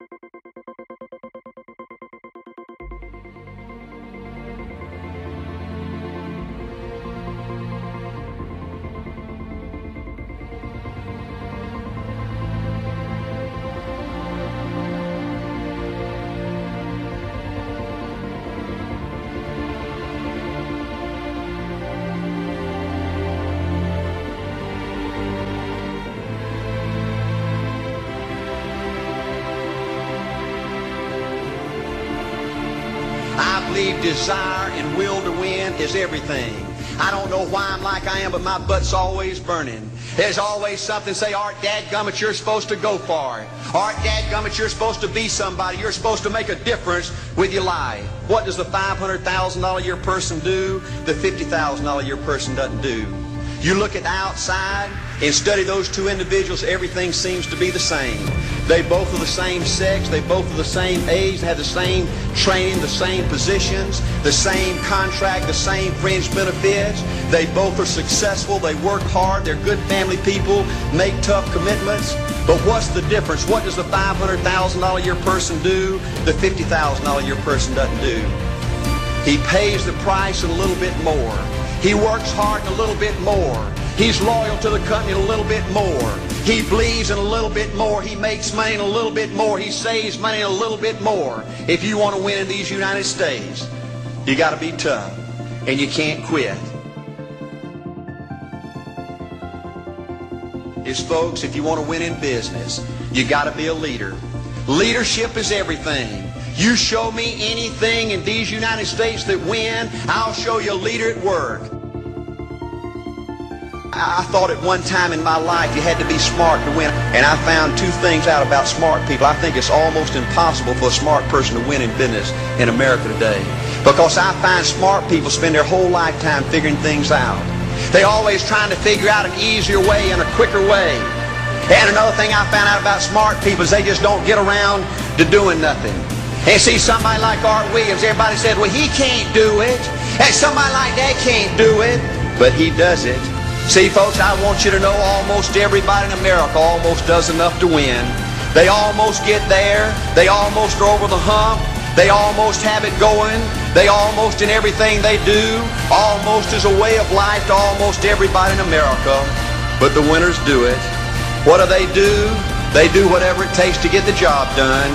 I believe desire and will to win is everything. I don't know why I'm like I am, but my butt's always burning. There's always something say, Art Dadgummit, you're supposed to go far. Art Dadgummit, you're supposed to be somebody. You're supposed to make a difference with your life. What does the $500,000 a year person do? The $50,000 a year person doesn't do. You look at the outside and study those two individuals, everything seems to be the same. They both are the same sex, they both are the same age, they have the same training, the same positions, the same contract, the same fringe benefits. They both are successful, they work hard, they're good family people, make tough commitments. But what's the difference? What does the $500,000 a year person do? The $50,000 a year person doesn't do. He pays the price and a little bit more. He works hard a little bit more. He's loyal to the company a little bit more. He believes in a little bit more. He makes money and a little bit more. He saves money and a little bit more. If you want to win in these United States, you got to be tough and you can't quit. Is folks, if you want to win in business, you got to be a leader. Leadership is everything. You show me anything in these United States that win, I'll show you a leader at work. I thought at one time in my life you had to be smart to win. And I found two things out about smart people. I think it's almost impossible for a smart person to win in business in America today. Because I find smart people spend their whole lifetime figuring things out. They're always trying to figure out an easier way and a quicker way. And another thing I found out about smart people is they just don't get around to doing nothing. And see somebody like Art Williams, everybody said, well, he can't do it. And somebody like that can't do it. But he does it. See, folks, I want you to know almost everybody in America almost does enough to win. They almost get there. They almost are over the hump. They almost have it going. They almost in everything they do. Almost is a way of life to almost everybody in America. But the winners do it. What do they do? They do whatever it takes to get the job done.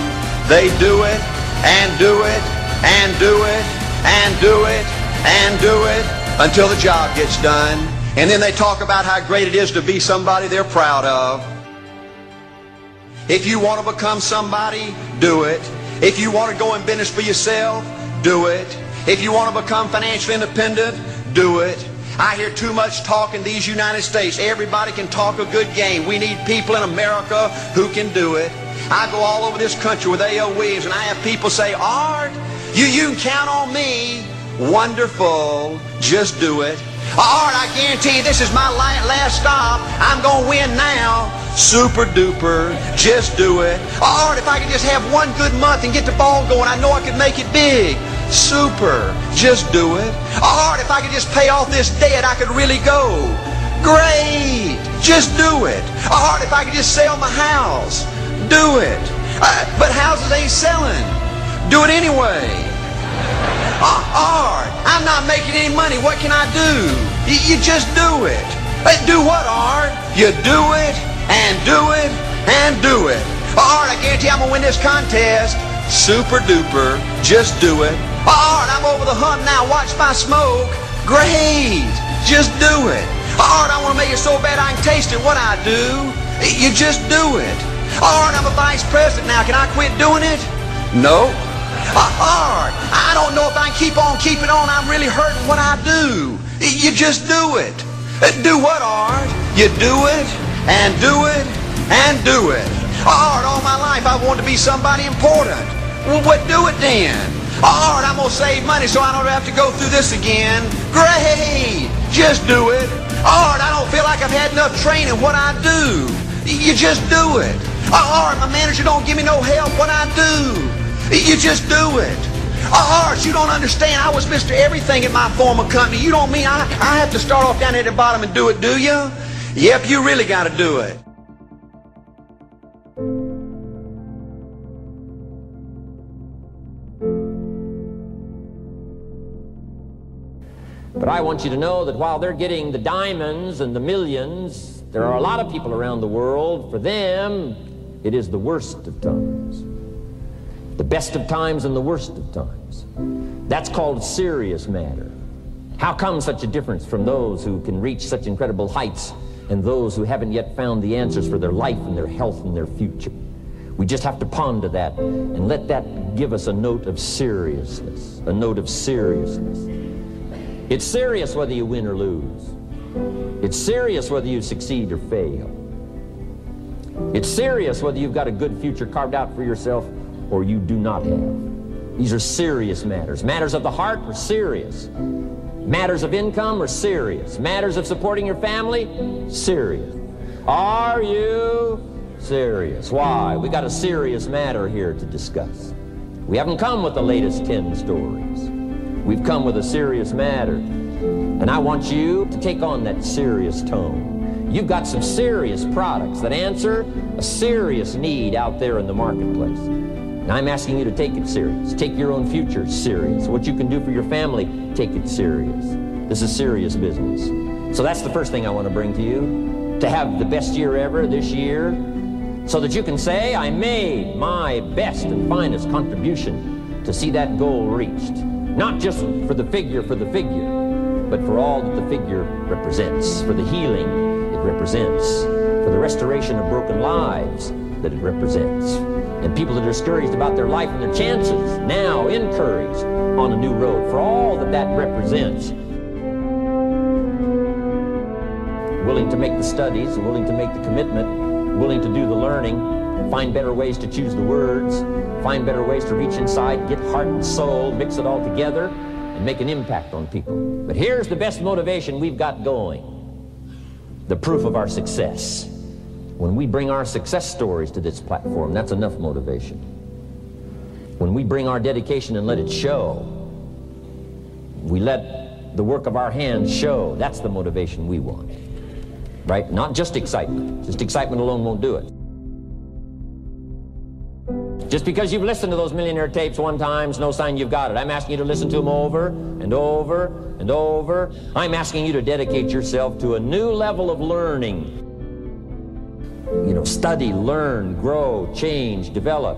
They do it and do it and do it and do it and do it until the job gets done. And then they talk about how great it is to be somebody they're proud of. If you want to become somebody, do it. If you want to go in business for yourself, do it. If you want to become financially independent, do it. I hear too much talk in these United States. Everybody can talk a good game. We need people in America who can do it. I go all over this country with. Williams and I have people say, Art, you, you can count on me. Wonderful. Just do it. Uh, Art, I guarantee this is my last stop. I'm going to win now. Super duper. Just do it. Uh, Art, if I could just have one good month and get the ball going, I know I could make it big. Super. Just do it. Uh, Art, if I could just pay off this debt, I could really go. Great. Just do it. Art, if I could just sell my house. Do it. Uh, but houses ain't selling. Do it anyway. Art, I'm not making any money. What can I do? Y- you just do it. Uh, do what, Art? You do it and do it and do it. Art, I guarantee I'm going to win this contest. Super duper. Just do it. Art, I'm over the hump now. Watch my smoke. Great. Just do it. Art, I want to make it so bad I can taste it. What I do? You just do it. Art, I'm a vice president now. Can I quit doing it? No. Art, I don't know if I can keep on keeping on. I'm really hurting what I do. You just do it. Uh, do what, Art? You do it and do it and do it. Art, all my life I wanted to be somebody important. Well, what do it then? Art, I'm going to save money so I don't have to go through this again. Great. Just do it. Art, I don't feel like I've had enough training. What I do? You just do it. Art, my manager don't give me no help. What I do? You just do it. Oh, Arch, you don't understand. I was Mr. Everything in my former company. You don't mean I, I have to start off down at the bottom and do it, do you? Yep, you really got to do it. But I want you to know that while they're getting the diamonds and the millions, there are a lot of people around the world, for them, it is the worst of times. The best of times and the worst of times. That's called serious matter. How come such a difference from those who can reach such incredible heights and those who haven't yet found the answers for their life and their health and their future? We just have to ponder that and let that give us a note of seriousness, a note of seriousness. It's serious whether you win or lose. It's serious whether you succeed or fail. It's serious whether you've got a good future carved out for yourself or you do not have. These are serious matters. Matters of the heart are serious. Matters of income are serious. Matters of supporting your family, serious. Are you serious? Why? We got a serious matter here to discuss. We haven't come with the latest 10 stories. We've come with a serious matter. And I want you to take on that serious tone. You've got some serious products that answer a serious need out there in the marketplace. And I'm asking you to take it serious. Take your own future serious. What you can do for your family, take it serious. This is serious business. So that's the first thing I want to bring to you. To have the best year ever this year, so that you can say, I made my best and finest contribution to see that goal reached. Not just for the figure for the figure, but for all that the figure represents, for the healing it represents, for the restoration of broken lives that it represents, and people that are discouraged about their life and their chances, now encouraged on a new road, for all that that represents. Willing to make the studies, willing to make the commitment, willing to do the learning, find better ways to choose the words, find better ways to reach inside, get heart and soul, mix it all together, and make an impact on people. But here's the best motivation we've got going the proof of our success. When we bring our success stories to this platform, that's enough motivation. When we bring our dedication and let it show, we let the work of our hands show, that's the motivation we want. Right? Not just excitement. Just excitement alone won't do it. Just because you've listened to those millionaire tapes one time is no sign you've got it. I'm asking you to listen to them over and over and over. I'm asking you to dedicate yourself to a new level of learning. You know, study, learn, grow, change, develop.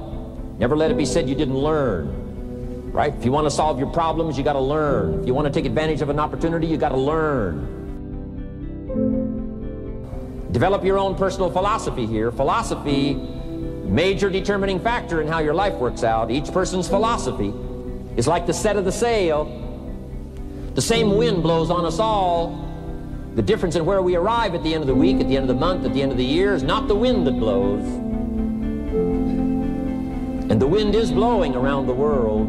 Never let it be said you didn't learn. Right? If you want to solve your problems, you got to learn. If you want to take advantage of an opportunity, you got to learn. Develop your own personal philosophy here. Philosophy, major determining factor in how your life works out. Each person's philosophy is like the set of the sail. The same wind blows on us all. The difference in where we arrive at the end of the week, at the end of the month, at the end of the year is not the wind that blows. And the wind is blowing around the world.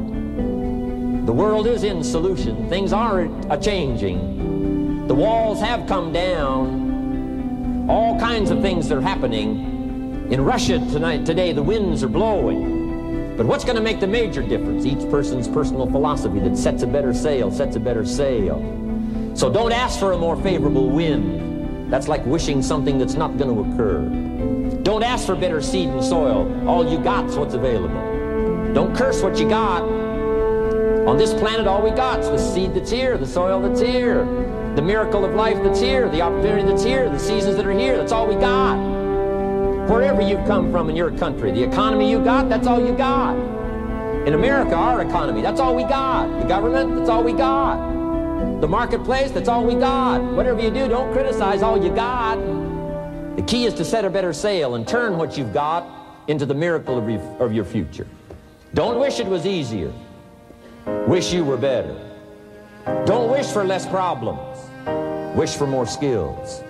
The world is in solution. Things are a changing. The walls have come down. All kinds of things are happening. In Russia tonight, today, the winds are blowing. But what's going to make the major difference? Each person's personal philosophy that sets a better sail, sets a better sail. So don't ask for a more favorable wind. That's like wishing something that's not going to occur. Don't ask for better seed and soil. All you got's what's available. Don't curse what you got. On this planet, all we got's the seed that's here, the soil that's here, the miracle of life that's here, the opportunity that's here, the seasons that are here. That's all we got. Wherever you've come from in your country, the economy you got, that's all you got. In America, our economy, that's all we got. The government, that's all we got. The marketplace, that's all we got. Whatever you do, don't criticize all you got. The key is to set a better sail and turn what you've got into the miracle of your, of your future. Don't wish it was easier. Wish you were better. Don't wish for less problems. Wish for more skills.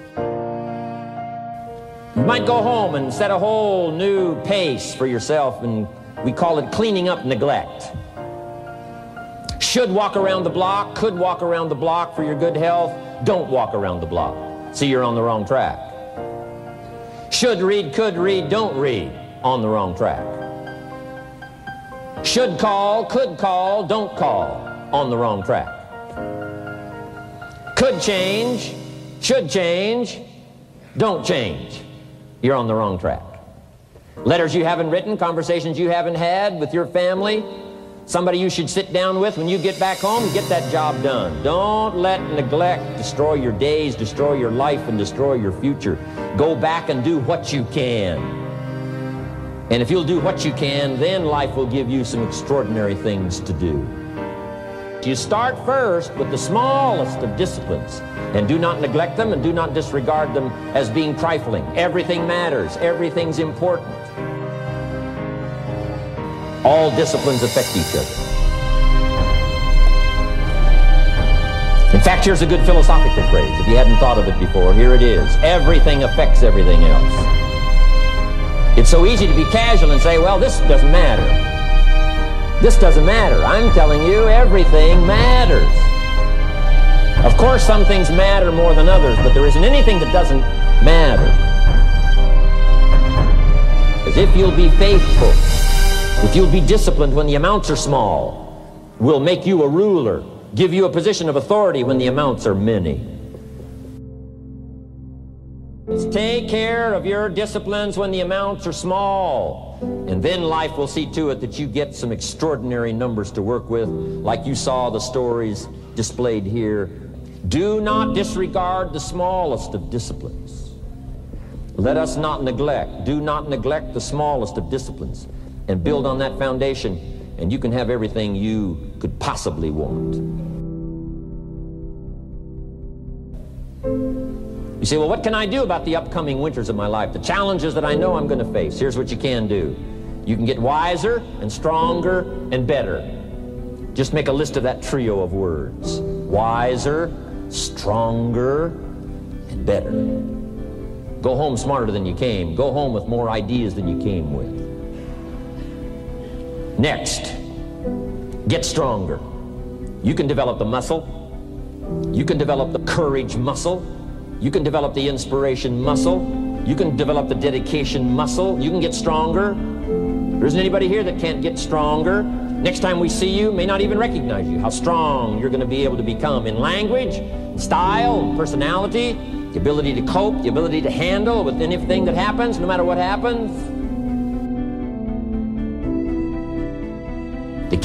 You might go home and set a whole new pace for yourself, and we call it cleaning up neglect. Should walk around the block, could walk around the block for your good health. Don't walk around the block. See, you're on the wrong track. Should read, could read, don't read. On the wrong track. Should call, could call, don't call. On the wrong track. Could change, should change, don't change. You're on the wrong track. Letters you haven't written, conversations you haven't had with your family, somebody you should sit down with when you get back home and get that job done. Don't let neglect destroy your days, destroy your life, and destroy your future. Go back and do what you can. And if you'll do what you can, then life will give you some extraordinary things to do. You start first with the smallest of disciplines and do not neglect them and do not disregard them as being trifling. Everything matters. Everything's important. All disciplines affect each other. In fact, here's a good philosophical phrase. If you hadn't thought of it before, here it is. Everything affects everything else. It's so easy to be casual and say, well, this doesn't matter. This doesn't matter. I'm telling you, everything matters. Of course, some things matter more than others, but there isn't anything that doesn't matter. As if you'll be faithful, if you'll be disciplined when the amounts are small, we'll make you a ruler, give you a position of authority when the amounts are many. Take care of your disciplines when the amounts are small. And then life will see to it that you get some extraordinary numbers to work with, like you saw the stories displayed here. Do not disregard the smallest of disciplines. Let us not neglect, do not neglect the smallest of disciplines and build on that foundation, and you can have everything you could possibly want. You say, well, what can I do about the upcoming winters of my life? The challenges that I know I'm going to face. Here's what you can do. You can get wiser and stronger and better. Just make a list of that trio of words. Wiser, stronger, and better. Go home smarter than you came. Go home with more ideas than you came with. Next, get stronger. You can develop the muscle. You can develop the courage muscle. You can develop the inspiration muscle. You can develop the dedication muscle. You can get stronger. There isn't anybody here that can't get stronger. Next time we see you, may not even recognize you. How strong you're going to be able to become in language, style, personality, the ability to cope, the ability to handle with anything that happens, no matter what happens.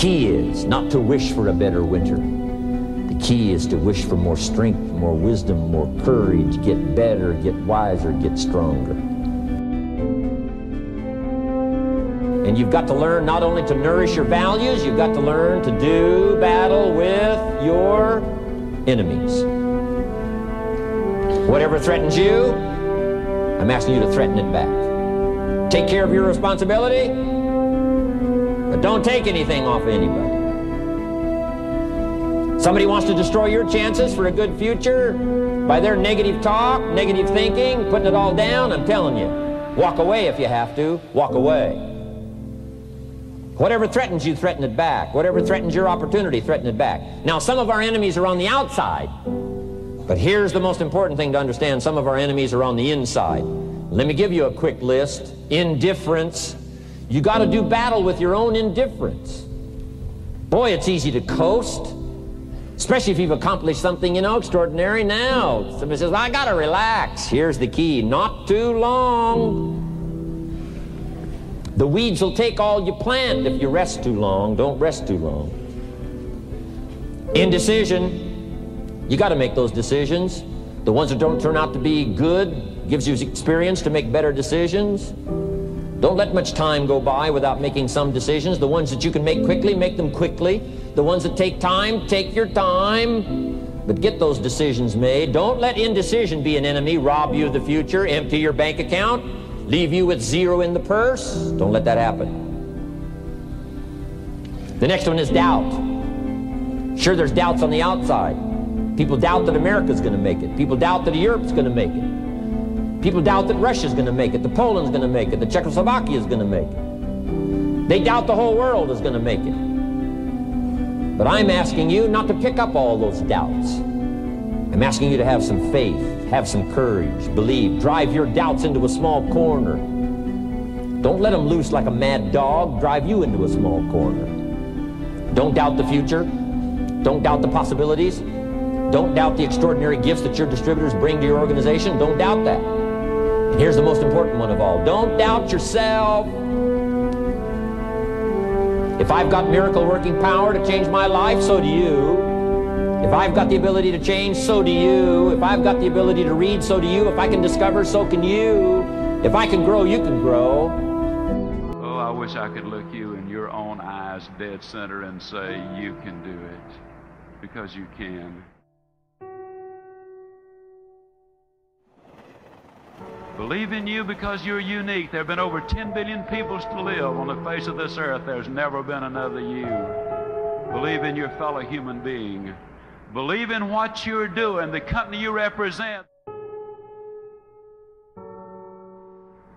Key is not to wish for a better winter The key is to wish for more strength, more wisdom, more courage, get better, get wiser, get stronger. And you've got to learn not only to nourish your values, you've got to learn to do battle with your enemies. Whatever threatens you, I'm asking you to threaten it back. Take care of your responsibility, but don't take anything off of anybody. Somebody wants to destroy your chances for a good future by their negative talk, negative thinking, putting it all down. I'm telling you, walk away if you have to. Walk away. Whatever threatens you, threaten it back. Whatever threatens your opportunity, threaten it back. Now, some of our enemies are on the outside, but here's the most important thing to understand. Some of our enemies are on the inside. Let me give you a quick list. Indifference. You got to do battle with your own indifference. Boy, it's easy to coast. Especially if you've accomplished something, you know, extraordinary now. Somebody says, I got to relax. Here's the key not too long. The weeds will take all you plant if you rest too long. Don't rest too long. Indecision. You got to make those decisions. The ones that don't turn out to be good gives you experience to make better decisions. Don't let much time go by without making some decisions. The ones that you can make quickly, make them quickly. The ones that take time, take your time. But get those decisions made. Don't let indecision be an enemy, rob you of the future, empty your bank account, leave you with zero in the purse. Don't let that happen. The next one is doubt. Sure, there's doubts on the outside. People doubt that America's going to make it. People doubt that Europe's going to make it. People doubt that Russia's going to make it, the Poland's going to make it, the Czechoslovakia's going to make it. They doubt the whole world is going to make it. But I'm asking you not to pick up all those doubts. I'm asking you to have some faith, have some courage, believe, drive your doubts into a small corner. Don't let them loose like a mad dog, drive you into a small corner. Don't doubt the future. Don't doubt the possibilities. Don't doubt the extraordinary gifts that your distributors bring to your organization. Don't doubt that. Here's the most important one of all. Don't doubt yourself. If I've got miracle working power to change my life, so do you. If I've got the ability to change, so do you. If I've got the ability to read, so do you. If I can discover, so can you. If I can grow, you can grow. Oh, I wish I could look you in your own eyes, dead center, and say, You can do it. Because you can. Believe in you because you're unique. There have been over 10 billion people to live on the face of this earth. There's never been another you. Believe in your fellow human being. Believe in what you're doing, the company you represent.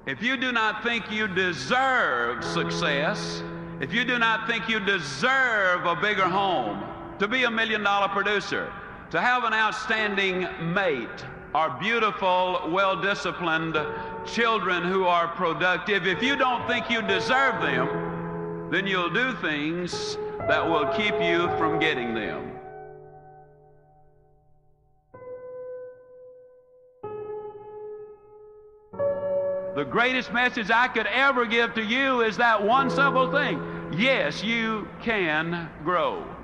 If you do not think you deserve success, if you do not think you deserve a bigger home, to be a million dollar producer, to have an outstanding mate, are beautiful, well disciplined children who are productive. If you don't think you deserve them, then you'll do things that will keep you from getting them. The greatest message I could ever give to you is that one simple thing yes, you can grow.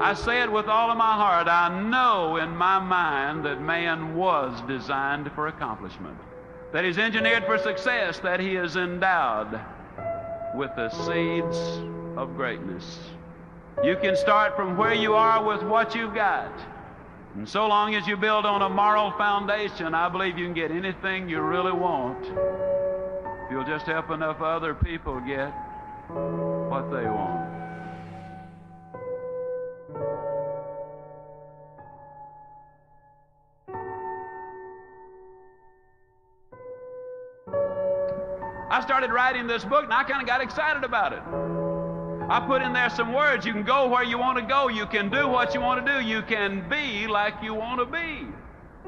I say it with all of my heart. I know in my mind that man was designed for accomplishment, that he's engineered for success, that he is endowed with the seeds of greatness. You can start from where you are with what you've got. And so long as you build on a moral foundation, I believe you can get anything you really want. If you'll just help enough other people get what they want. I started writing this book and I kind of got excited about it. I put in there some words. You can go where you want to go. You can do what you want to do. You can be like you want to be.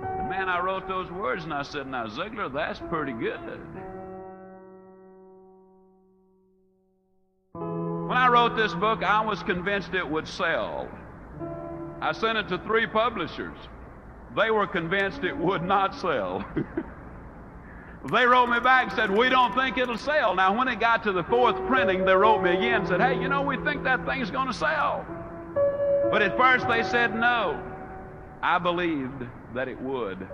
And man, I wrote those words and I said, Now, Ziglar, that's pretty good. When I wrote this book, I was convinced it would sell. I sent it to three publishers. They were convinced it would not sell. They wrote me back and said, We don't think it'll sell. Now, when it got to the fourth printing, they wrote me again and said, Hey, you know, we think that thing's going to sell. But at first they said no. I believed that it would.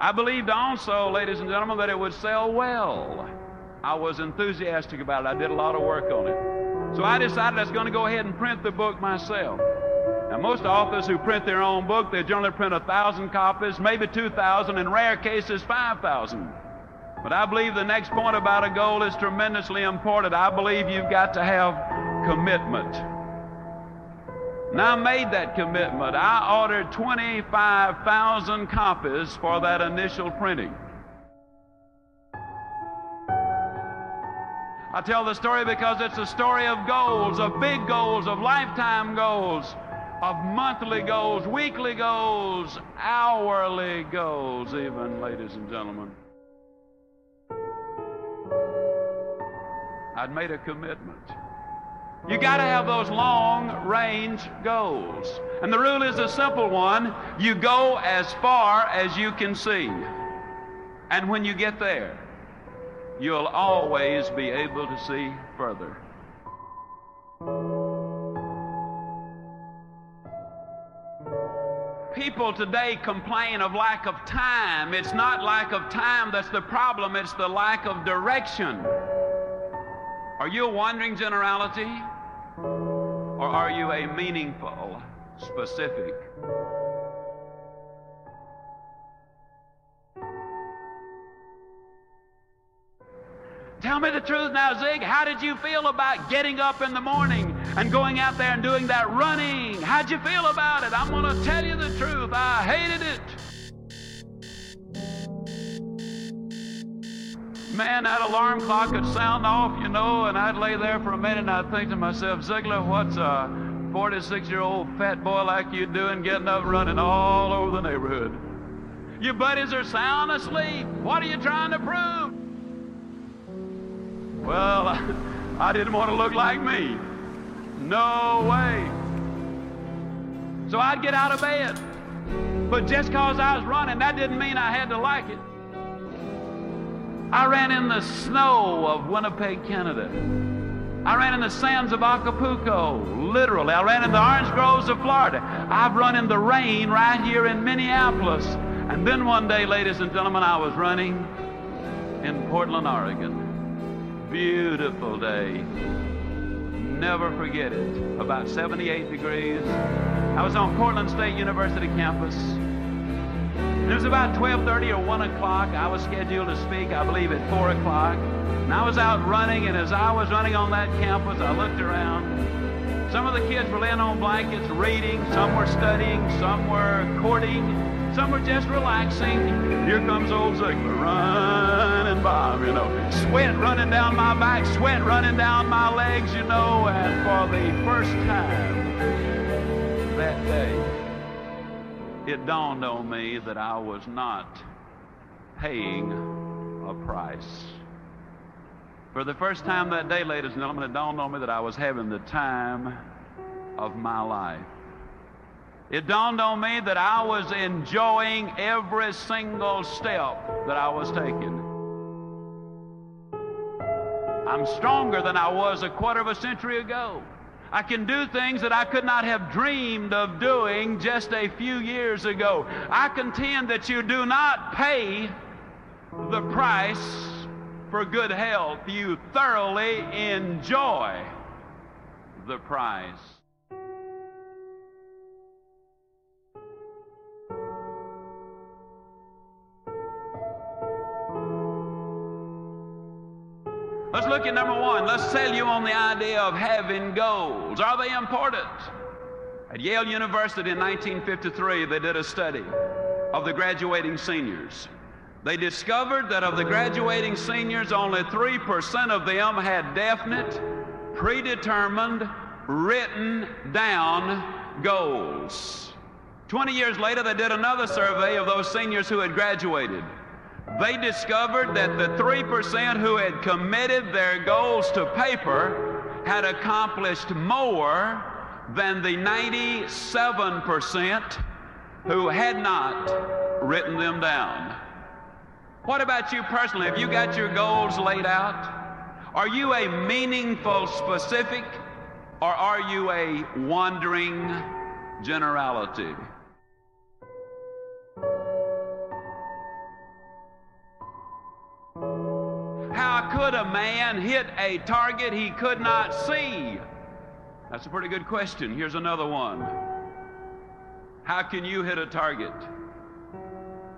I believed also, ladies and gentlemen, that it would sell well. I was enthusiastic about it. I did a lot of work on it. So I decided I was going to go ahead and print the book myself. Now, most authors who print their own book, they generally print a thousand copies, maybe two thousand, in rare cases, five thousand. But I believe the next point about a goal is tremendously important. I believe you've got to have commitment. And I made that commitment. I ordered 25,000 copies for that initial printing. I tell the story because it's a story of goals, of big goals, of lifetime goals, of monthly goals, weekly goals, hourly goals, even, ladies and gentlemen. I'd made a commitment. You got to have those long range goals. And the rule is a simple one you go as far as you can see. And when you get there, you'll always be able to see further. People today complain of lack of time. It's not lack of time that's the problem, it's the lack of direction. Are you a wandering generality? Or are you a meaningful, specific? Tell me the truth now, Zig. How did you feel about getting up in the morning and going out there and doing that running? How'd you feel about it? I'm going to tell you the truth. I hated it. Man, that alarm clock would sound off, you know, and I'd lay there for a minute and I'd think to myself, Ziglar, what's a 46 year old fat boy like you doing getting up running all over the neighborhood? Your buddies are sound asleep. What are you trying to prove? Well, I didn't want to look like me. No way. So I'd get out of bed. But just because I was running, that didn't mean I had to like it. I ran in the snow of Winnipeg, Canada. I ran in the sands of Acapulco, literally. I ran in the orange groves of Florida. I've run in the rain right here in Minneapolis. And then one day, ladies and gentlemen, I was running in Portland, Oregon. Beautiful day. Never forget it. About 78 degrees. I was on Portland State University campus. It was about 12:30 or 1 o'clock. I was scheduled to speak, I believe, at 4 o'clock. And I was out running, and as I was running on that campus, I looked around. Some of the kids were laying on blankets reading, some were studying, some were courting, some were just relaxing. Here comes old Ziglar running by, you know, sweat running down my back, sweat running down my legs, you know, and for the first time that day, it dawned on me that I was not paying a price. For the first time that day, ladies and gentlemen, it dawned on me that I was having the time of my life. It dawned on me that I was enjoying every single step that I was taking. I'm stronger than I was a quarter of a century ago. I can do things that I could not have dreamed of doing just a few years ago. I contend that you do not pay the price for good health. You thoroughly enjoy the price. Let's look at number one. Let's sell you on the idea of having goals. Are they important? At Yale University in 1953, they did a study of the graduating seniors. They discovered that of the graduating seniors, only 3% of them had definite, predetermined, written down goals. 20 years later, they did another survey of those seniors who had graduated they discovered that the 3% who had committed their goals to paper had accomplished more than the 97% who had not written them down. What about you personally? Have you got your goals laid out? Are you a meaningful specific or are you a wandering generality? How could a man hit a target he could not see? That's a pretty good question. Here's another one. How can you hit a target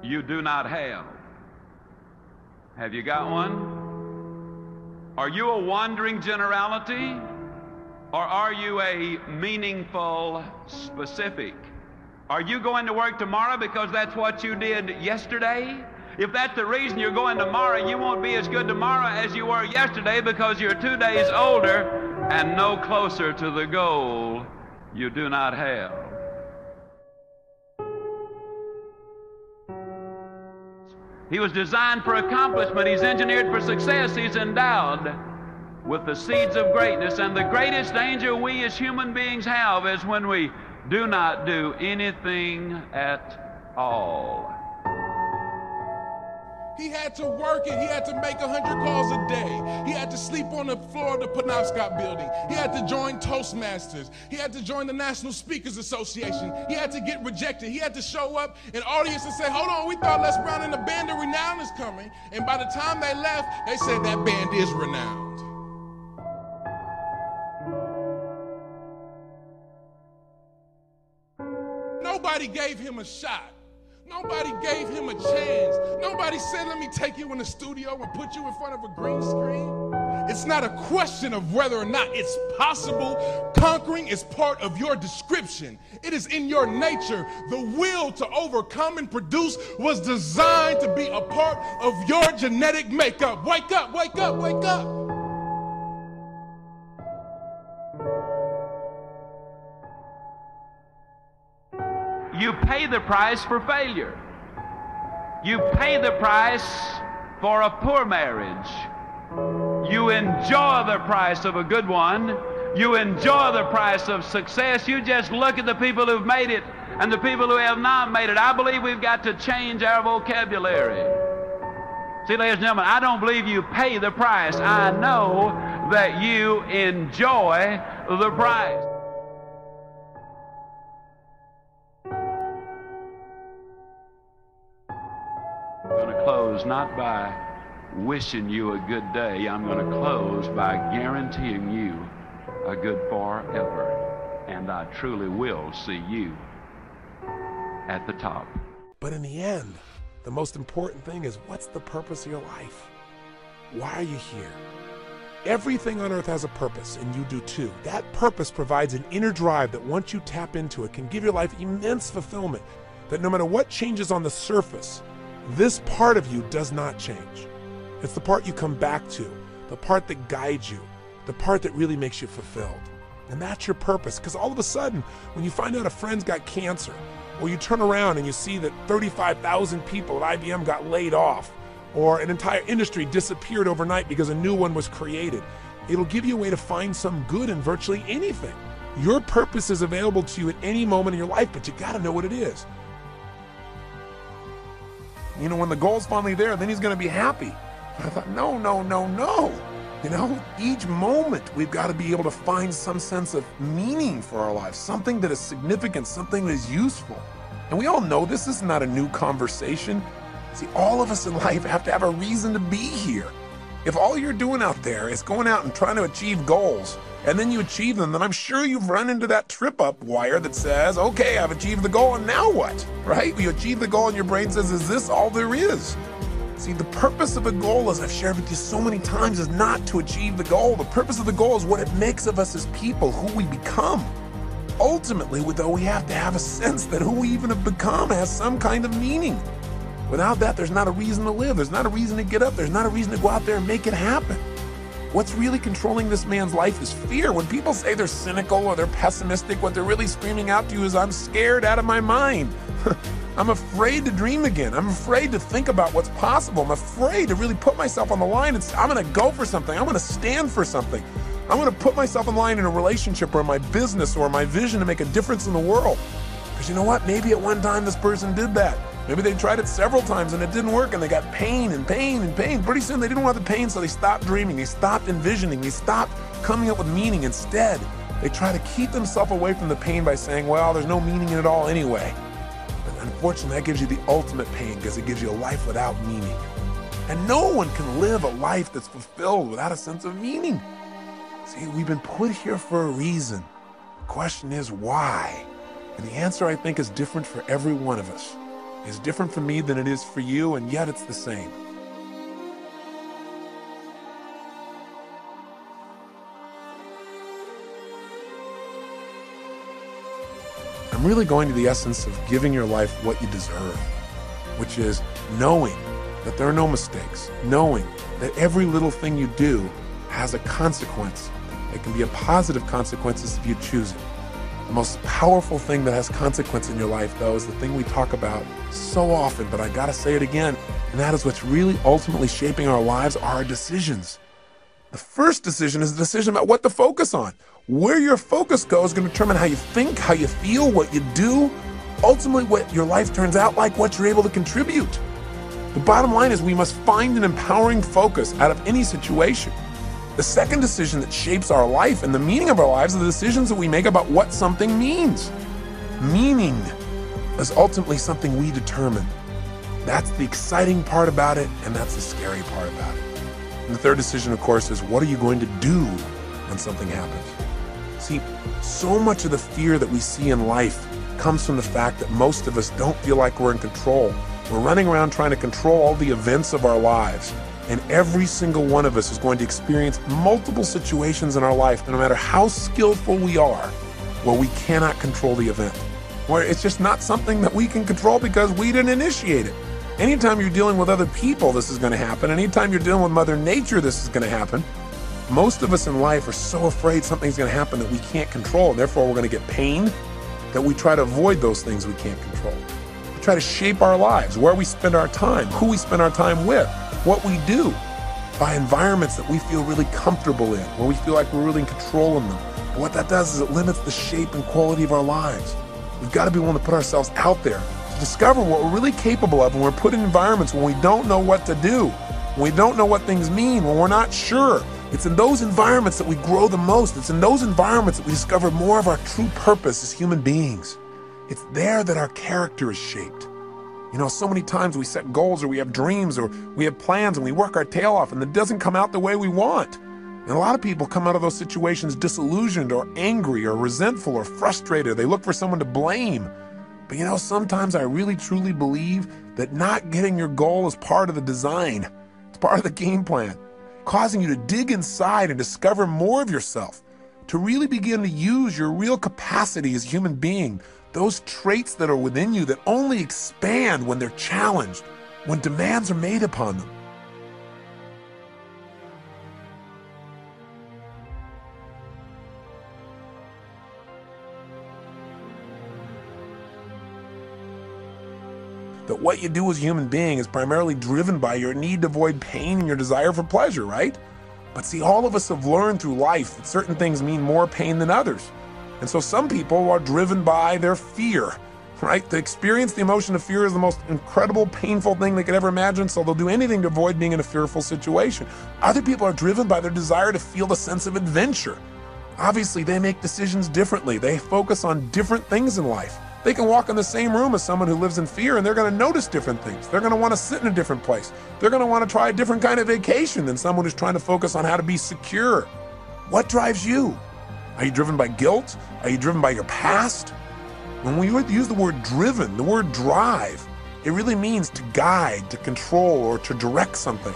you do not have? Have you got one? Are you a wandering generality? Or are you a meaningful specific? Are you going to work tomorrow because that's what you did yesterday? If that's the reason you're going tomorrow, you won't be as good tomorrow as you were yesterday because you're two days older and no closer to the goal you do not have. He was designed for accomplishment. He's engineered for success. He's endowed with the seeds of greatness. And the greatest danger we as human beings have is when we do not do anything at all. He had to work it. He had to make 100 calls a day. He had to sleep on the floor of the Penobscot building. He had to join Toastmasters. He had to join the National Speakers Association. He had to get rejected. He had to show up in audience and say, hold on, we thought Les Brown and the Band of Renown is coming. And by the time they left, they said that band is renowned. Nobody gave him a shot. Nobody gave him a chance. Nobody said, let me take you in the studio and put you in front of a green screen. It's not a question of whether or not it's possible. Conquering is part of your description, it is in your nature. The will to overcome and produce was designed to be a part of your genetic makeup. Wake up, wake up, wake up. You pay the price for failure. You pay the price for a poor marriage. You enjoy the price of a good one. You enjoy the price of success. You just look at the people who've made it and the people who have not made it. I believe we've got to change our vocabulary. See, ladies and gentlemen, I don't believe you pay the price. I know that you enjoy the price. Close not by wishing you a good day. I'm going to close by guaranteeing you a good forever. And I truly will see you at the top. But in the end, the most important thing is what's the purpose of your life? Why are you here? Everything on earth has a purpose, and you do too. That purpose provides an inner drive that once you tap into it can give your life immense fulfillment. That no matter what changes on the surface, this part of you does not change. It's the part you come back to, the part that guides you, the part that really makes you fulfilled. And that's your purpose, because all of a sudden, when you find out a friend's got cancer, or you turn around and you see that 35,000 people at IBM got laid off, or an entire industry disappeared overnight because a new one was created. It'll give you a way to find some good in virtually anything. Your purpose is available to you at any moment in your life, but you got to know what it is. You know, when the goal's finally there, then he's going to be happy. But I thought, no, no, no, no. You know, each moment we've got to be able to find some sense of meaning for our lives, something that is significant, something that is useful. And we all know this is not a new conversation. See, all of us in life have to have a reason to be here. If all you're doing out there is going out and trying to achieve goals, and then you achieve them, then I'm sure you've run into that trip up wire that says, okay, I've achieved the goal, and now what? Right? You achieve the goal, and your brain says, is this all there is? See, the purpose of a goal, as I've shared with you so many times, is not to achieve the goal. The purpose of the goal is what it makes of us as people, who we become. Ultimately, though, we have to have a sense that who we even have become has some kind of meaning. Without that, there's not a reason to live. There's not a reason to get up. There's not a reason to go out there and make it happen. What's really controlling this man's life is fear. When people say they're cynical or they're pessimistic, what they're really screaming out to you is, I'm scared out of my mind. I'm afraid to dream again. I'm afraid to think about what's possible. I'm afraid to really put myself on the line and I'm going to go for something. I'm going to stand for something. I'm going to put myself in line in a relationship or in my business or my vision to make a difference in the world. Because you know what? Maybe at one time this person did that. Maybe they tried it several times and it didn't work and they got pain and pain and pain. Pretty soon they didn't want the pain, so they stopped dreaming. They stopped envisioning. They stopped coming up with meaning. Instead, they try to keep themselves away from the pain by saying, well, there's no meaning in it all anyway. But unfortunately, that gives you the ultimate pain because it gives you a life without meaning. And no one can live a life that's fulfilled without a sense of meaning. See, we've been put here for a reason. The question is why? And the answer, I think, is different for every one of us is different for me than it is for you, and yet it's the same. I'm really going to the essence of giving your life what you deserve, which is knowing that there are no mistakes, knowing that every little thing you do has a consequence. It can be a positive consequences if you choose it. The most powerful thing that has consequence in your life, though, is the thing we talk about so often, but I gotta say it again, and that is what's really ultimately shaping our lives are our decisions. The first decision is the decision about what to focus on. Where your focus goes is to determine how you think, how you feel, what you do, ultimately, what your life turns out like, what you're able to contribute. The bottom line is we must find an empowering focus out of any situation. The second decision that shapes our life and the meaning of our lives are the decisions that we make about what something means. Meaning is ultimately something we determine. That's the exciting part about it, and that's the scary part about it. And the third decision, of course, is what are you going to do when something happens? See, so much of the fear that we see in life comes from the fact that most of us don't feel like we're in control. We're running around trying to control all the events of our lives. And every single one of us is going to experience multiple situations in our life, no matter how skillful we are, where we cannot control the event. Where it's just not something that we can control because we didn't initiate it. Anytime you're dealing with other people, this is going to happen. Anytime you're dealing with Mother Nature, this is going to happen. Most of us in life are so afraid something's going to happen that we can't control, therefore we're going to get pain that we try to avoid those things we can't control. We try to shape our lives, where we spend our time, who we spend our time with what we do by environments that we feel really comfortable in, where we feel like we're really in control of them. And what that does is it limits the shape and quality of our lives. We've got to be willing to put ourselves out there to discover what we're really capable of when we're put in environments when we don't know what to do, when we don't know what things mean, when we're not sure, It's in those environments that we grow the most. It's in those environments that we discover more of our true purpose as human beings. It's there that our character is shaped. You know, so many times we set goals or we have dreams or we have plans and we work our tail off and it doesn't come out the way we want. And a lot of people come out of those situations disillusioned or angry or resentful or frustrated. They look for someone to blame. But you know, sometimes I really truly believe that not getting your goal is part of the design, it's part of the game plan, causing you to dig inside and discover more of yourself, to really begin to use your real capacity as a human being, those traits that are within you that only expand when they're challenged, when demands are made upon them. that what you do as a human being is primarily driven by your need to avoid pain and your desire for pleasure, right? But see, all of us have learned through life that certain things mean more pain than others. And so some people are driven by their fear, right? To experience the emotion of fear is the most incredible, painful thing they could ever imagine, so they'll do anything to avoid being in a fearful situation. Other people are driven by their desire to feel the sense of adventure. Obviously, they make decisions differently, they focus on different things in life. They can walk in the same room as someone who lives in fear and they're going to notice different things. They're going to want to sit in a different place. They're going to want to try a different kind of vacation than someone who's trying to focus on how to be secure. What drives you? Are you driven by guilt? Are you driven by your past? When we use the word driven, the word drive, it really means to guide, to control, or to direct something.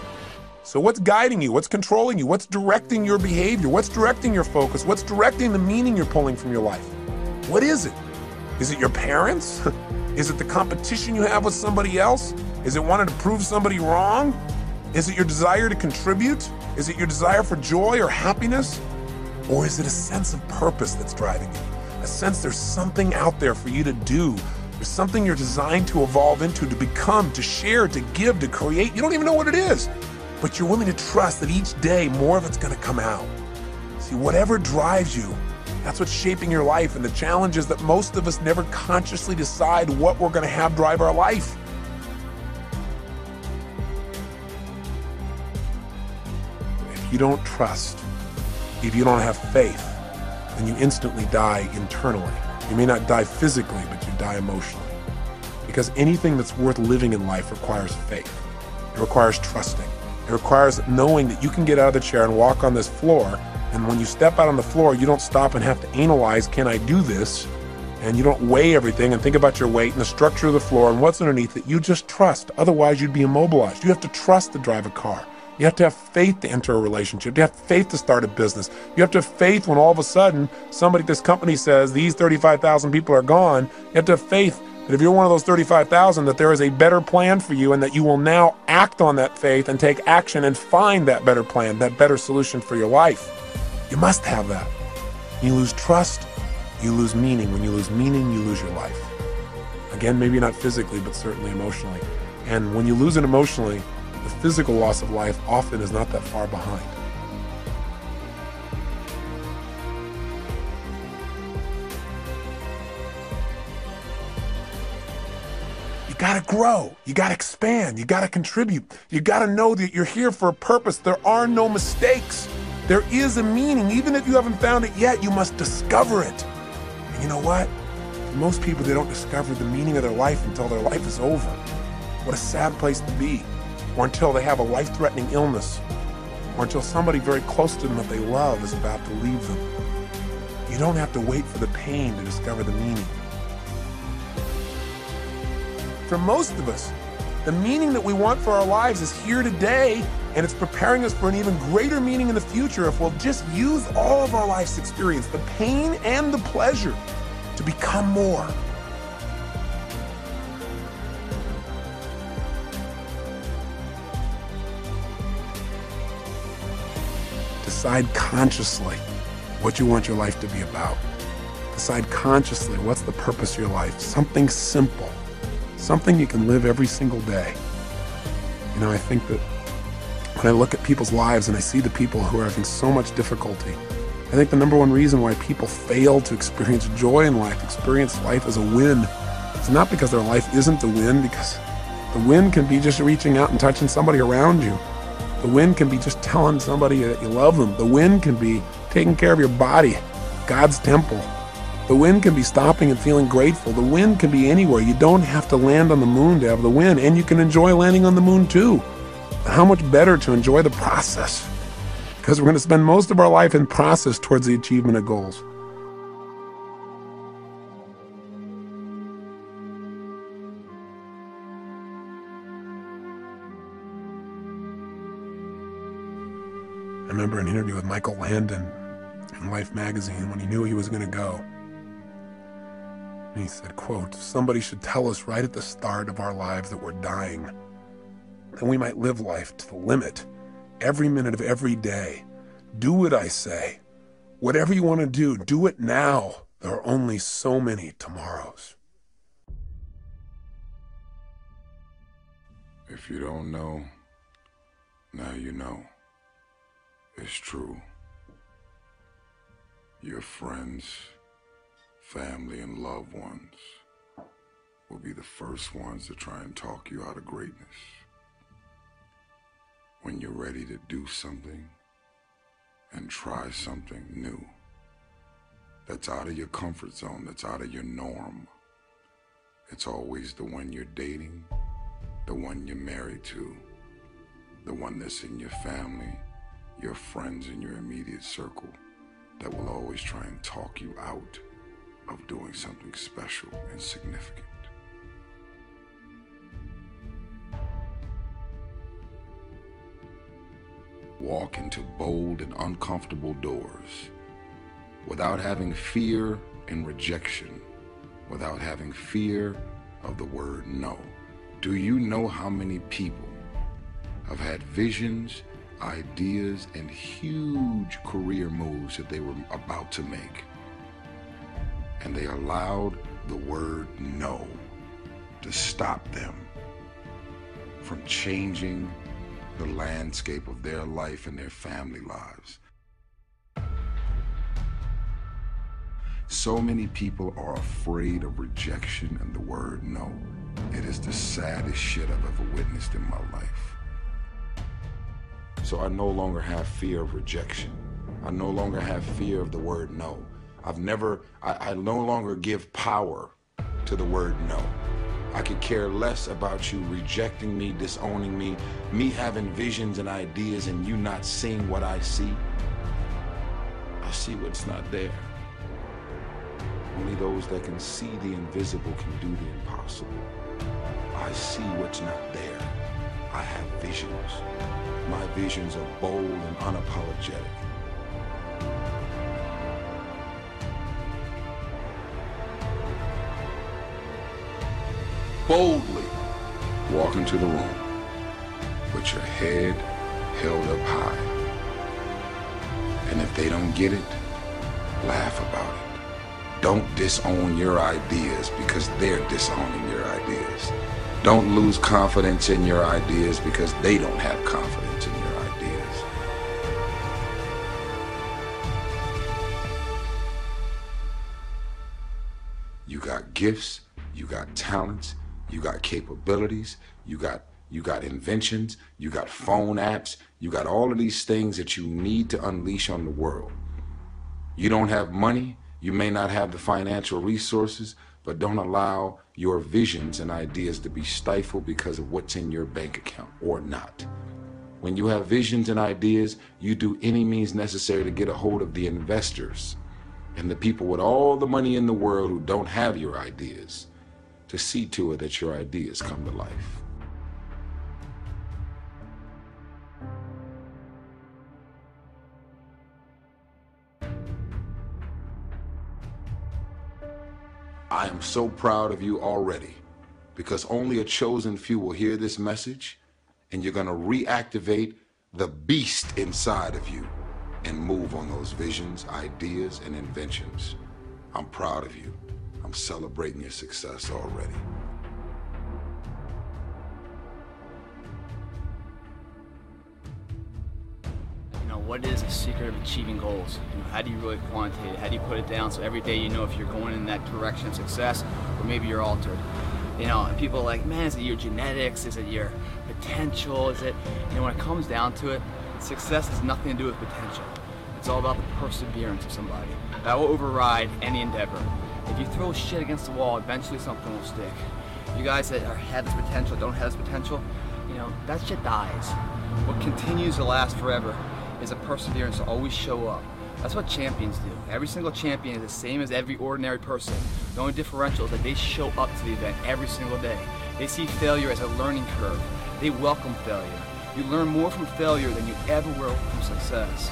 So, what's guiding you? What's controlling you? What's directing your behavior? What's directing your focus? What's directing the meaning you're pulling from your life? What is it? Is it your parents? Is it the competition you have with somebody else? Is it wanting to prove somebody wrong? Is it your desire to contribute? Is it your desire for joy or happiness? Or is it a sense of purpose that's driving you? A sense there's something out there for you to do. There's something you're designed to evolve into, to become, to share, to give, to create. You don't even know what it is, but you're willing to trust that each day more of it's going to come out. See, whatever drives you, that's what's shaping your life. And the challenge is that most of us never consciously decide what we're going to have drive our life. If you don't trust, if you don't have faith, then you instantly die internally. You may not die physically, but you die emotionally. Because anything that's worth living in life requires faith. It requires trusting. It requires knowing that you can get out of the chair and walk on this floor and when you step out on the floor, you don't stop and have to analyze, can I do this? And you don't weigh everything and think about your weight and the structure of the floor and what's underneath it. You just trust. Otherwise, you'd be immobilized. You have to trust to drive a car. You have to have faith to enter a relationship. You have faith to start a business. You have to have faith when all of a sudden somebody at this company says these 35,000 people are gone. You have to have faith that if you're one of those 35,000, that there is a better plan for you and that you will now act on that faith and take action and find that better plan, that better solution for your life. You must have that. You lose trust, you lose meaning. When you lose meaning, you lose your life. Again, maybe not physically, but certainly emotionally. And when you lose it emotionally, the physical loss of life often is not that far behind. You gotta grow. You gotta expand. You gotta contribute. You gotta know that you're here for a purpose. There are no mistakes. There is a meaning. Even if you haven't found it yet, you must discover it. And you know what? For most people, they don't discover the meaning of their life until their life is over. What a sad place to be. Or until they have a life threatening illness. Or until somebody very close to them that they love is about to leave them. You don't have to wait for the pain to discover the meaning. For most of us, the meaning that we want for our lives is here today, and it's preparing us for an even greater meaning in the future if we'll just use all of our life's experience, the pain and the pleasure, to become more. Decide consciously what you want your life to be about. Decide consciously what's the purpose of your life. Something simple something you can live every single day. You know, I think that when I look at people's lives and I see the people who are having so much difficulty, I think the number one reason why people fail to experience joy in life, experience life as a win, is not because their life isn't the win, because the win can be just reaching out and touching somebody around you. The win can be just telling somebody that you love them. The win can be taking care of your body, God's temple. The win can be stopping and feeling grateful. The win can be anywhere. You don't have to land on the moon to have the win, and you can enjoy landing on the moon too. How much better to enjoy the process? Because we're going to spend most of our life in process towards the achievement of goals. Remember an interview with Michael Landon in Life magazine when he knew he was going to go. And he said, quote, somebody should tell us right at the start of our lives that we're dying. Then we might live life to the limit, every minute of every day. Do what I say. Whatever you want to do, do it now. There are only so many tomorrows. If you don't know, now you know. It's true. Your friends, family, and loved ones will be the first ones to try and talk you out of greatness. When you're ready to do something and try something new that's out of your comfort zone, that's out of your norm, it's always the one you're dating, the one you're married to, the one that's in your family, your friends in your immediate circle that will always try and talk you out of doing something special and significant. Walk into bold and uncomfortable doors without having fear and rejection, without having fear of the word no. Do you know how many people have had visions ideas and huge career moves that they were about to make. And they allowed the word no to stop them from changing the landscape of their life and their family lives. So many people are afraid of rejection and the word no. It is the saddest shit I've ever witnessed in my life. So I no longer have fear of rejection. I no longer have fear of the word no. I've never, I, I no longer give power to the word no. I could care less about you rejecting me, disowning me, me having visions and ideas and you not seeing what I see. I see what's not there. Only those that can see the invisible can do the impossible. I see what's not there. I have visions. My visions are bold and unapologetic. Boldly walk into the room with your head held up high. And if they don't get it, laugh about it. Don't disown your ideas because they're disowning your ideas. Don't lose confidence in your ideas because they don't have confidence gifts, you got talents, you got capabilities, you got you got inventions, you got phone apps, you got all of these things that you need to unleash on the world. You don't have money, you may not have the financial resources, but don't allow your visions and ideas to be stifled because of what's in your bank account or not. When you have visions and ideas, you do any means necessary to get a hold of the investors and the people with all the money in the world who don't have your ideas to see to it that your ideas come to life. I am so proud of you already because only a chosen few will hear this message and you're going to reactivate the beast inside of you and move on those visions, ideas, and inventions. I'm proud of you. I'm celebrating your success already. You know, what is the secret of achieving goals? You know, how do you really quantitate it? How do you put it down so every day you know if you're going in that direction of success or maybe you're altered? You know, and people are like, man, is it your genetics? Is it your potential? Is it, you know, when it comes down to it, success has nothing to do with potential. It's all about the perseverance of somebody. That will override any endeavor. If you throw shit against the wall, eventually something will stick. You guys that are, have this potential, don't have this potential, you know, that shit dies. What continues to last forever is a perseverance to always show up. That's what champions do. Every single champion is the same as every ordinary person. The only differential is that they show up to the event every single day. They see failure as a learning curve. They welcome failure. You learn more from failure than you ever will from success.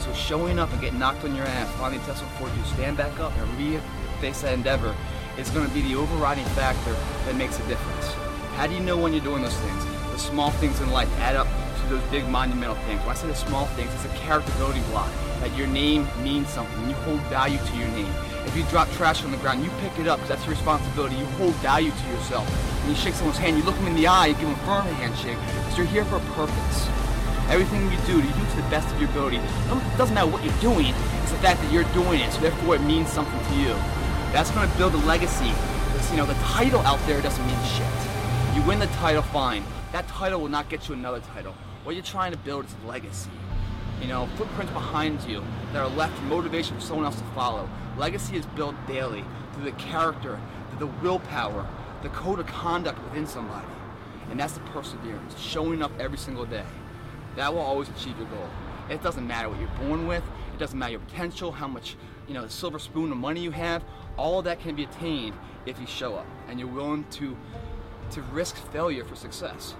So showing up and getting knocked on your ass, finding Tesla before you stand back up and re-face that endeavor is going to be the overriding factor that makes a difference. How do you know when you're doing those things? The small things in life add up to those big monumental things. When I say the small things, it's a character building block. That your name means something. You hold value to your name. If you drop trash on the ground, you pick it up because that's your responsibility. You hold value to yourself. When you shake someone's hand, you look them in the eye, you give them a firm handshake because you're here for a purpose. Everything you do, you do to the best of your ability. It doesn't matter what you're doing, it's the fact that you're doing it, so therefore it means something to you. That's going to build a legacy. Because, you know, the title out there doesn't mean shit. You win the title, fine. That title will not get you another title. What you're trying to build is a legacy. You know, footprints behind you that are left for motivation for someone else to follow. Legacy is built daily through the character, through the willpower, the code of conduct within somebody. And that's the perseverance, showing up every single day. That will always achieve your goal. It doesn't matter what you're born with. It doesn't matter your potential, how much, you know, the silver spoon of money you have. All that can be attained if you show up and you're willing to, to risk failure for success.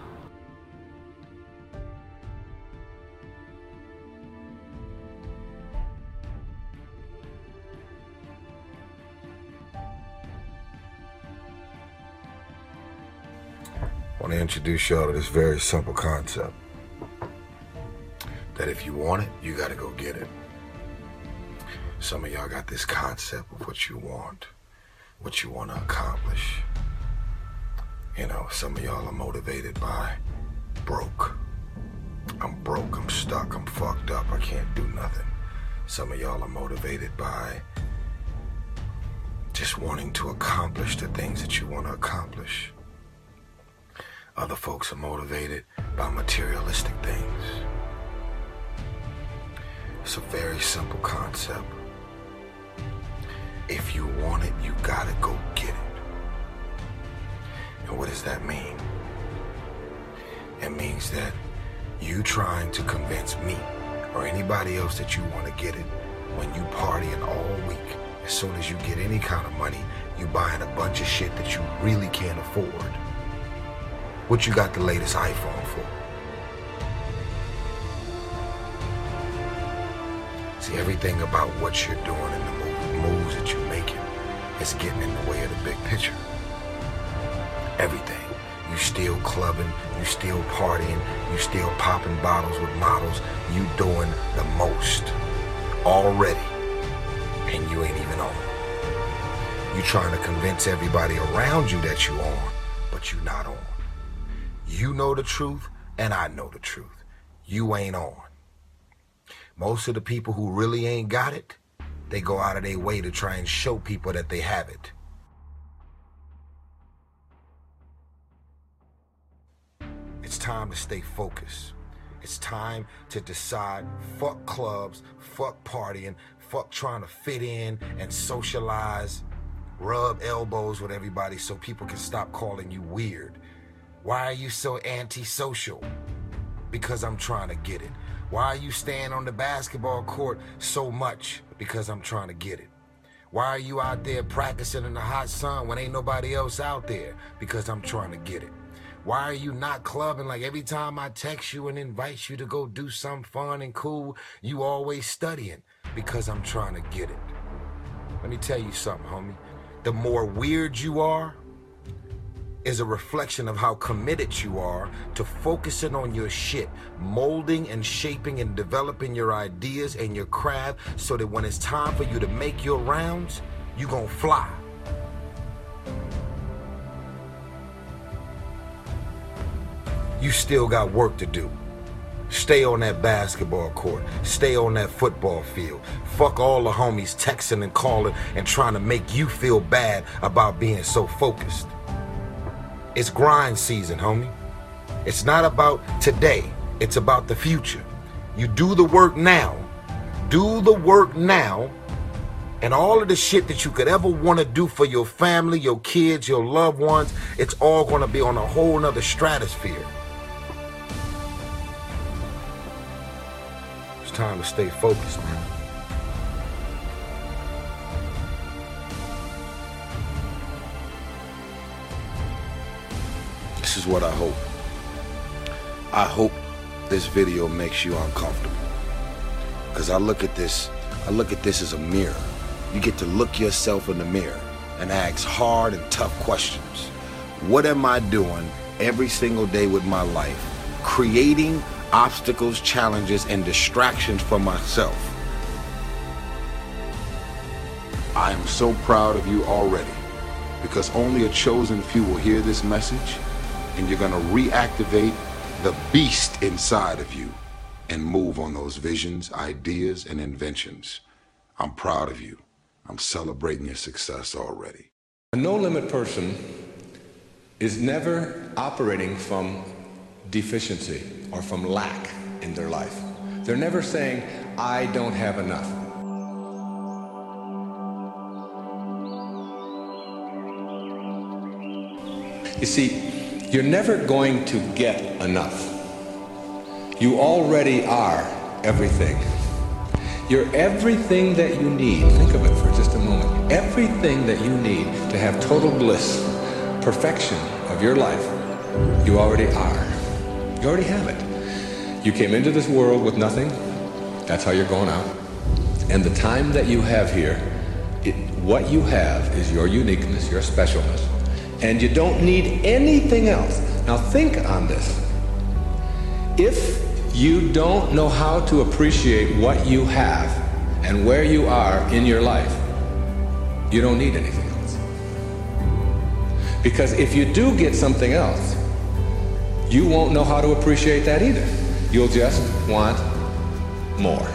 To introduce y'all to this very simple concept that if you want it, you got to go get it. Some of y'all got this concept of what you want, what you want to accomplish. You know, some of y'all are motivated by broke. I'm broke, I'm stuck, I'm fucked up, I can't do nothing. Some of y'all are motivated by just wanting to accomplish the things that you want to accomplish. Other folks are motivated by materialistic things. It's a very simple concept. If you want it, you gotta go get it. And what does that mean? It means that you trying to convince me or anybody else that you want to get it when you partying all week. As soon as you get any kind of money, you buying a bunch of shit that you really can't afford. What you got the latest iPhone for? See, everything about what you're doing and the moves that you're making is getting in the way of the big picture. Everything. You still clubbing, you still partying, you still popping bottles with models, you doing the most already, and you ain't even on. You trying to convince everybody around you that you on, but you not on. You know the truth, and I know the truth. You ain't on. Most of the people who really ain't got it, they go out of their way to try and show people that they have it. It's time to stay focused. It's time to decide fuck clubs, fuck partying, fuck trying to fit in and socialize, rub elbows with everybody so people can stop calling you weird. Why are you so antisocial? Because I'm trying to get it. Why are you staying on the basketball court so much? Because I'm trying to get it. Why are you out there practicing in the hot sun when ain't nobody else out there? Because I'm trying to get it. Why are you not clubbing like every time I text you and invite you to go do something fun and cool, you always studying? Because I'm trying to get it. Let me tell you something, homie. The more weird you are, is a reflection of how committed you are to focusing on your shit, molding and shaping and developing your ideas and your craft so that when it's time for you to make your rounds, you gonna fly. You still got work to do. Stay on that basketball court. Stay on that football field. Fuck all the homies texting and calling and trying to make you feel bad about being so focused. It's grind season, homie. It's not about today, it's about the future. You do the work now. Do the work now. And all of the shit that you could ever want to do for your family, your kids, your loved ones, it's all going to be on a whole nother stratosphere. It's time to stay focused, man. This is what I hope. I hope this video makes you uncomfortable. Cause I look at this, I look at this as a mirror. You get to look yourself in the mirror and ask hard and tough questions. What am I doing every single day with my life? Creating obstacles, challenges, and distractions for myself. I am so proud of you already because only a chosen few will hear this message and you're going to reactivate the beast inside of you and move on those visions, ideas, and inventions. I'm proud of you. I'm celebrating your success already. A no limit person is never operating from deficiency or from lack in their life. They're never saying, I don't have enough. You see, you're never going to get enough. You already are everything. You're everything that you need. Think of it for just a moment. Everything that you need to have total bliss, perfection of your life, you already are. You already have it. You came into this world with nothing. That's how you're going out. And the time that you have here, it, what you have is your uniqueness, your specialness and you don't need anything else. Now think on this. If you don't know how to appreciate what you have and where you are in your life, you don't need anything else. Because if you do get something else, you won't know how to appreciate that either. You'll just want more.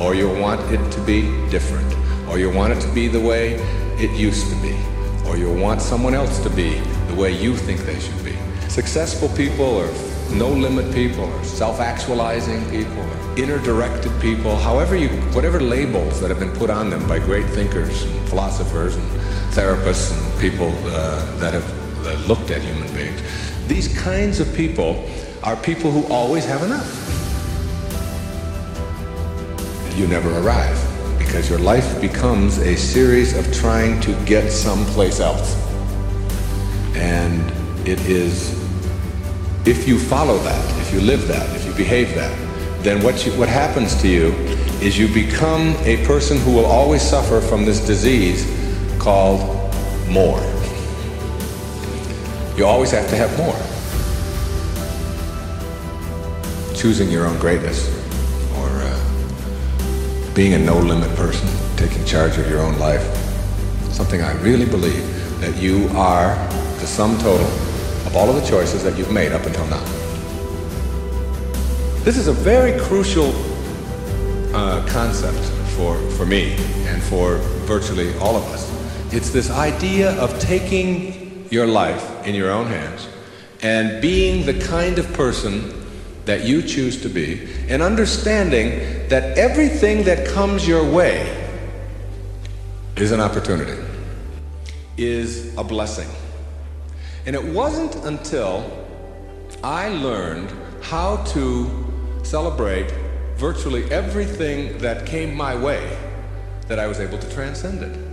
Or you'll want it to be different. Or you'll want it to be the way it used to be or you'll want someone else to be the way you think they should be. Successful people or no limit people or self-actualizing people or inner-directed people, however you, whatever labels that have been put on them by great thinkers and philosophers and therapists and people uh, that have uh, looked at human beings, these kinds of people are people who always have enough. You never arrive because your life becomes a series of trying to get someplace else. And it is, if you follow that, if you live that, if you behave that, then what, you, what happens to you is you become a person who will always suffer from this disease called more. You always have to have more. Choosing your own greatness being a no-limit person, taking charge of your own life, something I really believe that you are the sum total of all of the choices that you've made up until now. This is a very crucial uh, concept for, for me and for virtually all of us. It's this idea of taking your life in your own hands and being the kind of person that you choose to be and understanding that everything that comes your way is an opportunity, is a blessing. And it wasn't until I learned how to celebrate virtually everything that came my way that I was able to transcend it.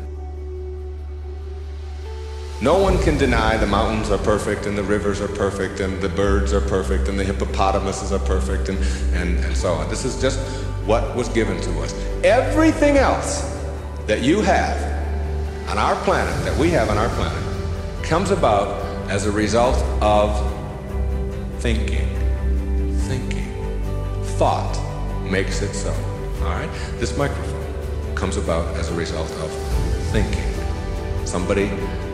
No one can deny the mountains are perfect and the rivers are perfect and the birds are perfect and the hippopotamuses are perfect and, and, and so on. This is just what was given to us. Everything else that you have on our planet, that we have on our planet, comes about as a result of thinking. Thinking. Thought makes it so. All right? This microphone comes about as a result of thinking. Somebody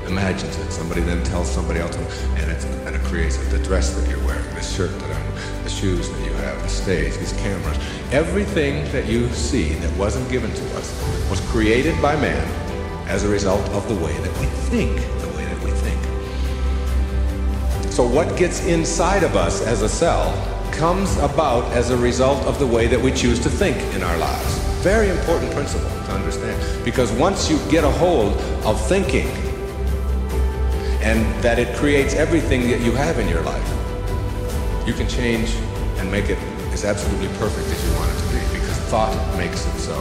imagines it. Somebody then tells somebody else, and, and it creates it. The dress that you're wearing, the shirt that I'm, the shoes that you have, the stage, these cameras. Everything that you see that wasn't given to us was created by man as a result of the way that we think, the way that we think. So what gets inside of us as a cell comes about as a result of the way that we choose to think in our lives. Very important principle to understand. Because once you get a hold of thinking and that it creates everything that you have in your life, you can change and make it as absolutely perfect as you want it to be because thought makes it so.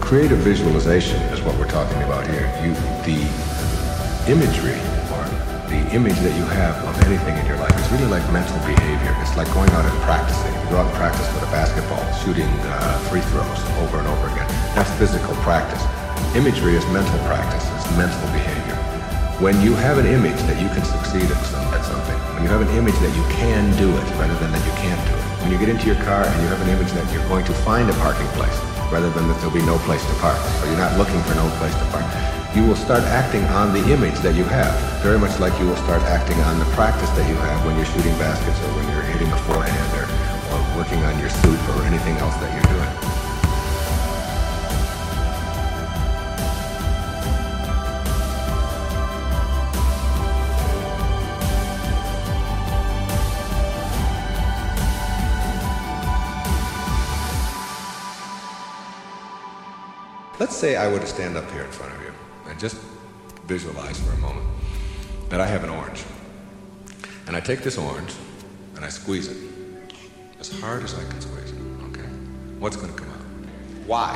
Creative visualization is what we're talking about here. You, the imagery the image that you have of anything in your life is really like mental behavior. It's like going out and practicing. You go out and practice with a basketball, shooting uh, free throws over and over again. That's physical practice. Imagery is mental practice. It's mental behavior. When you have an image that you can succeed at, some, at something, when you have an image that you can do it rather than that you can't do it, when you get into your car and you have an image that you're going to find a parking place, rather than that there'll be no place to park. So you're not looking for no place to park. You will start acting on the image that you have, very much like you will start acting on the practice that you have when you're shooting baskets or when you're hitting a forehand or, or working on your soup or anything else that you're doing. Let's say I were to stand up here in front of you visualize for a moment that I have an orange. And I take this orange and I squeeze it as hard as I can squeeze it. Okay? What's going to come out? Why?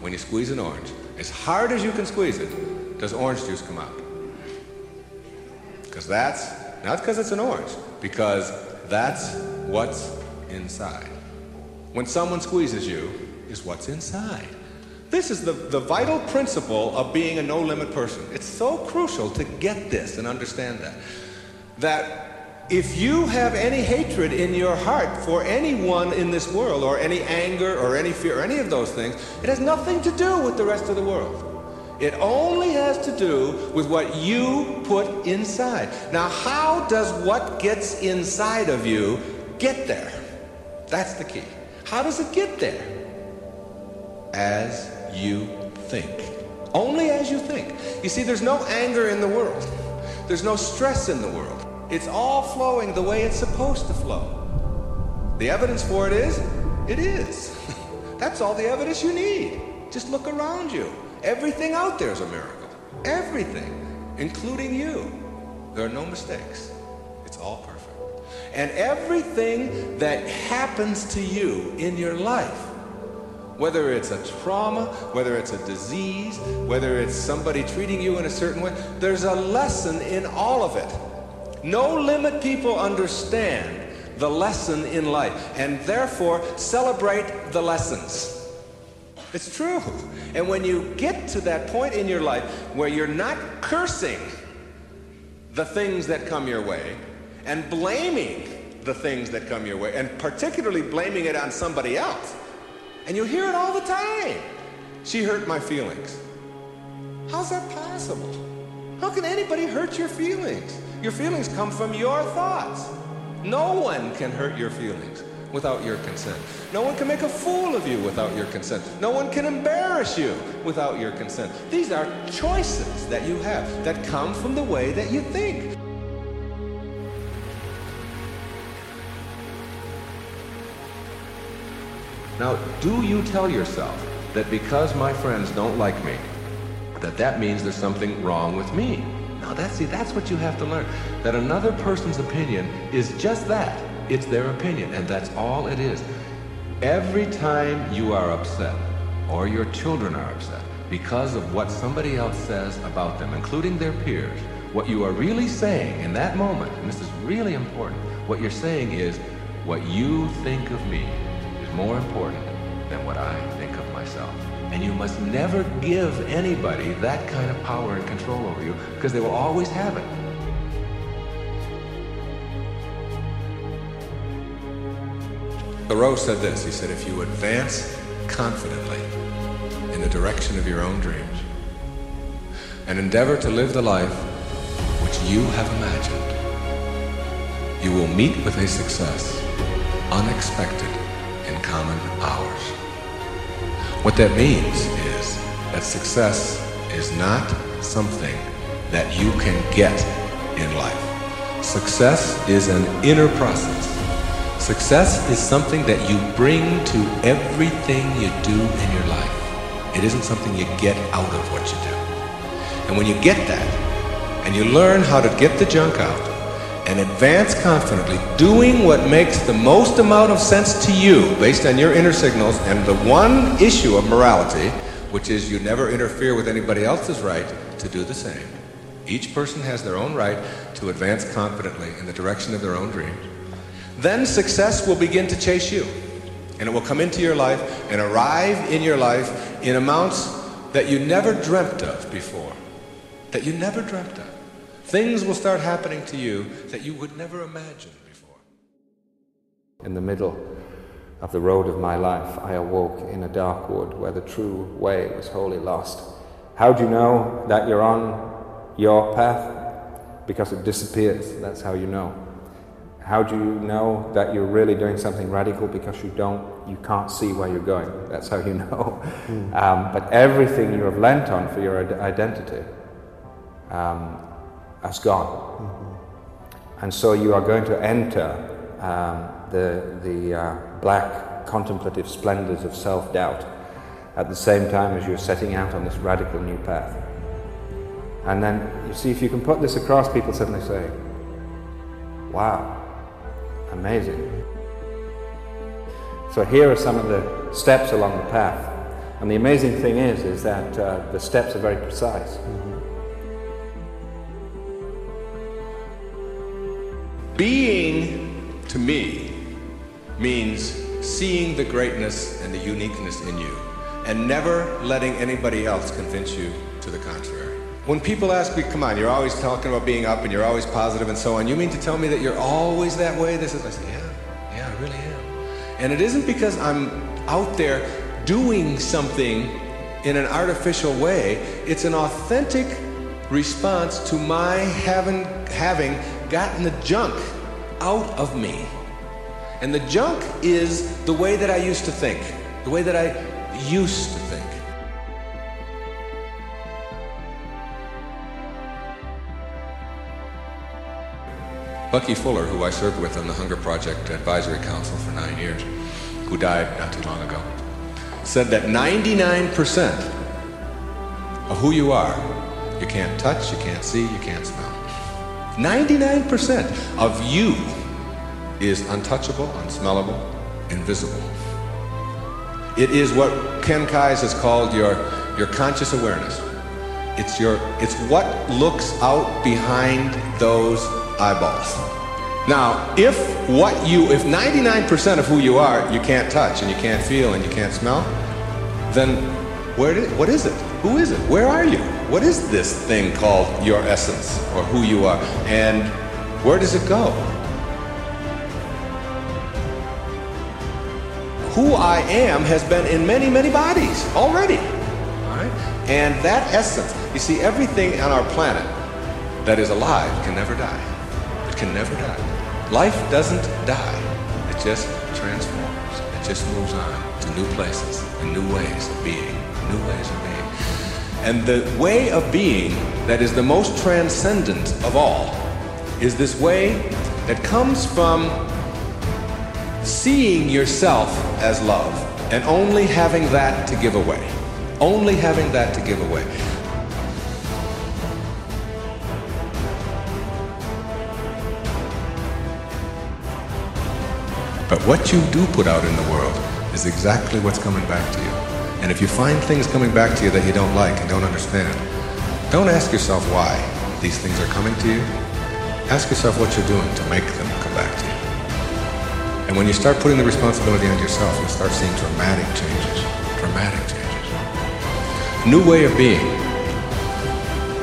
When you squeeze an orange, as hard as you can squeeze it, does orange juice come out? Because that's, not because it's an orange, because that's what's inside. When someone squeezes you, is what's inside. This is the, the vital principle of being a no limit person. It's so crucial to get this and understand that. That if you have any hatred in your heart for anyone in this world, or any anger, or any fear, or any of those things, it has nothing to do with the rest of the world. It only has to do with what you put inside. Now, how does what gets inside of you get there? That's the key. How does it get there? As you think. Only as you think. You see, there's no anger in the world, there's no stress in the world. It's all flowing the way it's supposed to flow. The evidence for it is, it is. That's all the evidence you need. Just look around you. Everything out there is a miracle. Everything, including you. There are no mistakes. It's all perfect. And everything that happens to you in your life whether it's a trauma, whether it's a disease, whether it's somebody treating you in a certain way, there's a lesson in all of it. No limit people understand the lesson in life and therefore celebrate the lessons. It's true. And when you get to that point in your life where you're not cursing the things that come your way and blaming the things that come your way, and particularly blaming it on somebody else, and you hear it all the time. She hurt my feelings. How's that possible? How can anybody hurt your feelings? Your feelings come from your thoughts. No one can hurt your feelings without your consent. No one can make a fool of you without your consent. No one can embarrass you without your consent. These are choices that you have that come from the way that you think. Now, do you tell yourself that because my friends don't like me, that that means there's something wrong with me? Now, that's, see, that's what you have to learn. That another person's opinion is just that. It's their opinion, and that's all it is. Every time you are upset, or your children are upset, because of what somebody else says about them, including their peers, what you are really saying in that moment, and this is really important, what you're saying is, what you think of me more important than what I think of myself. And you must never give anybody that kind of power and control over you because they will always have it. Thoreau said this. He said, if you advance confidently in the direction of your own dreams and endeavor to live the life which you have imagined, you will meet with a success unexpected common hours. What that means is that success is not something that you can get in life. Success is an inner process. Success is something that you bring to everything you do in your life. It isn't something you get out of what you do. And when you get that, and you learn how to get the junk out, and advance confidently, doing what makes the most amount of sense to you based on your inner signals and the one issue of morality, which is you never interfere with anybody else's right to do the same. Each person has their own right to advance confidently in the direction of their own dreams. Then success will begin to chase you. And it will come into your life and arrive in your life in amounts that you never dreamt of before. That you never dreamt of. Things will start happening to you that you would never imagine before. In the middle of the road of my life, I awoke in a dark wood where the true way was wholly lost. How do you know that you're on your path? Because it disappears. That's how you know. How do you know that you're really doing something radical? Because you don't, you can't see where you're going. That's how you know. Mm. Um, but everything you have lent on for your identity um, has God. Mm-hmm. And so you are going to enter um, the, the uh, black contemplative splendors of self doubt at the same time as you're setting out on this radical new path. And then you see, if you can put this across, people suddenly say, Wow, amazing. So here are some of the steps along the path. And the amazing thing is, is that uh, the steps are very precise. Mm-hmm. Being, to me, means seeing the greatness and the uniqueness in you and never letting anybody else convince you to the contrary. When people ask me, come on, you're always talking about being up and you're always positive and so on, you mean to tell me that you're always that way? This is, I say, yeah, yeah, I really am. And it isn't because I'm out there doing something in an artificial way, it's an authentic response to my having, having gotten the junk out of me. And the junk is the way that I used to think, the way that I used to think. Bucky Fuller, who I served with on the Hunger Project Advisory Council for nine years, who died not too long ago, said that 99% of who you are, you can't touch, you can't see, you can't smell. 99% of you is untouchable, unsmellable, invisible. It is what Ken Keyes has called your, your conscious awareness. It's, your, it's what looks out behind those eyeballs. Now, if what you, if 99% of who you are, you can't touch and you can't feel and you can't smell, then where did, what is it? Who is it? Where are you? What is this thing called your essence or who you are? And where does it go? Who I am has been in many, many bodies already. And that essence, you see, everything on our planet that is alive can never die. It can never die. Life doesn't die. It just transforms. It just moves on to new places and new ways of being, new ways of being. And the way of being that is the most transcendent of all is this way that comes from seeing yourself as love and only having that to give away. Only having that to give away. But what you do put out in the world is exactly what's coming back to you. And if you find things coming back to you that you don't like and don't understand, don't ask yourself why these things are coming to you. Ask yourself what you're doing to make them come back to you. And when you start putting the responsibility on yourself, you'll start seeing dramatic changes. Dramatic changes. New way of being.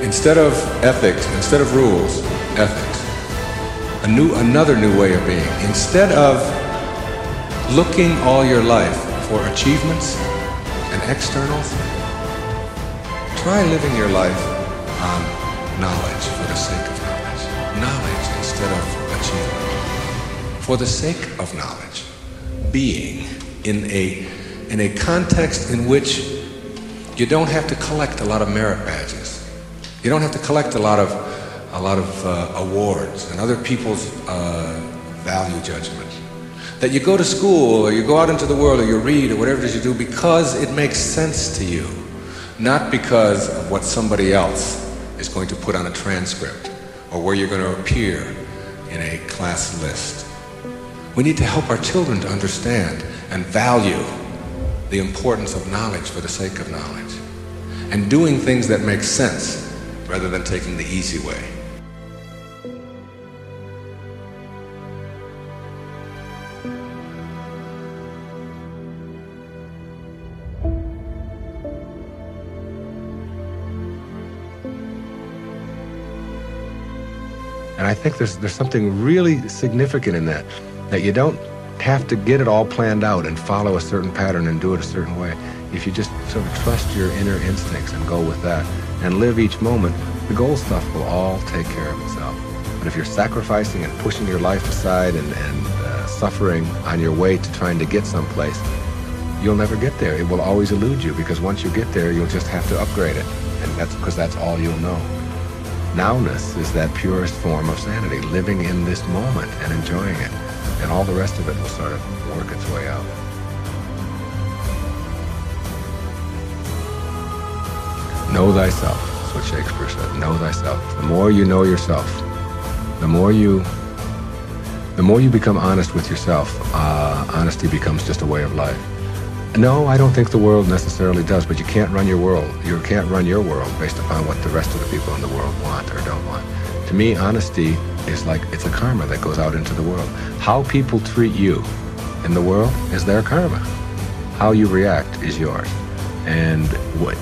Instead of ethics, instead of rules, ethics. A new, another new way of being. Instead of looking all your life for achievements and externals, try living your life on knowledge for the sake of knowledge. Knowledge instead of achievement. For the sake of knowledge. Being in a in a context in which you don't have to collect a lot of merit badges. You don't have to collect a lot of, a lot of uh, awards and other people's uh, value judgments. That you go to school or you go out into the world or you read or whatever it is you do because it makes sense to you, not because of what somebody else is going to put on a transcript or where you're going to appear in a class list. We need to help our children to understand and value the importance of knowledge for the sake of knowledge and doing things that make sense rather than taking the easy way. Think there's there's something really significant in that, that you don't have to get it all planned out and follow a certain pattern and do it a certain way. If you just sort of trust your inner instincts and go with that and live each moment, the goal stuff will all take care of itself. But if you're sacrificing and pushing your life aside and, and uh, suffering on your way to trying to get someplace, you'll never get there. It will always elude you because once you get there, you'll just have to upgrade it. And that's because that's all you'll know. Nowness is that purest form of sanity, living in this moment and enjoying it. And all the rest of it will sort of work its way out. Know thyself. That's what Shakespeare said. Know thyself. The more you know yourself, the more you the more you become honest with yourself, uh, honesty becomes just a way of life. No, I don't think the world necessarily does, but you can't run your world. You can't run your world based upon what the rest of the people in the world want or don't want. To me, honesty is like it's a karma that goes out into the world. How people treat you in the world is their karma. How you react is yours. And what,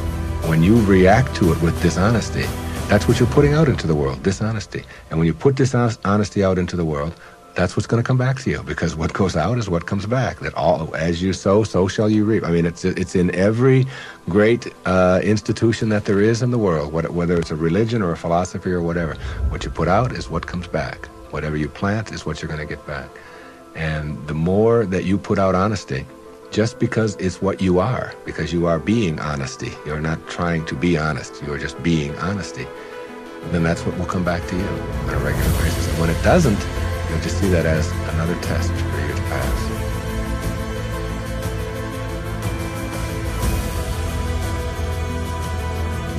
when you react to it with dishonesty, that's what you're putting out into the world, dishonesty. And when you put dishonesty out into the world, that's what's going to come back to you because what goes out is what comes back. That all as you sow, so shall you reap. I mean, it's it's in every great uh, institution that there is in the world, whether it's a religion or a philosophy or whatever. What you put out is what comes back. Whatever you plant is what you're going to get back. And the more that you put out honesty, just because it's what you are, because you are being honesty, you're not trying to be honest, you're just being honesty, then that's what will come back to you on a regular basis. And when it doesn't, You'll just see that as another test for you to pass.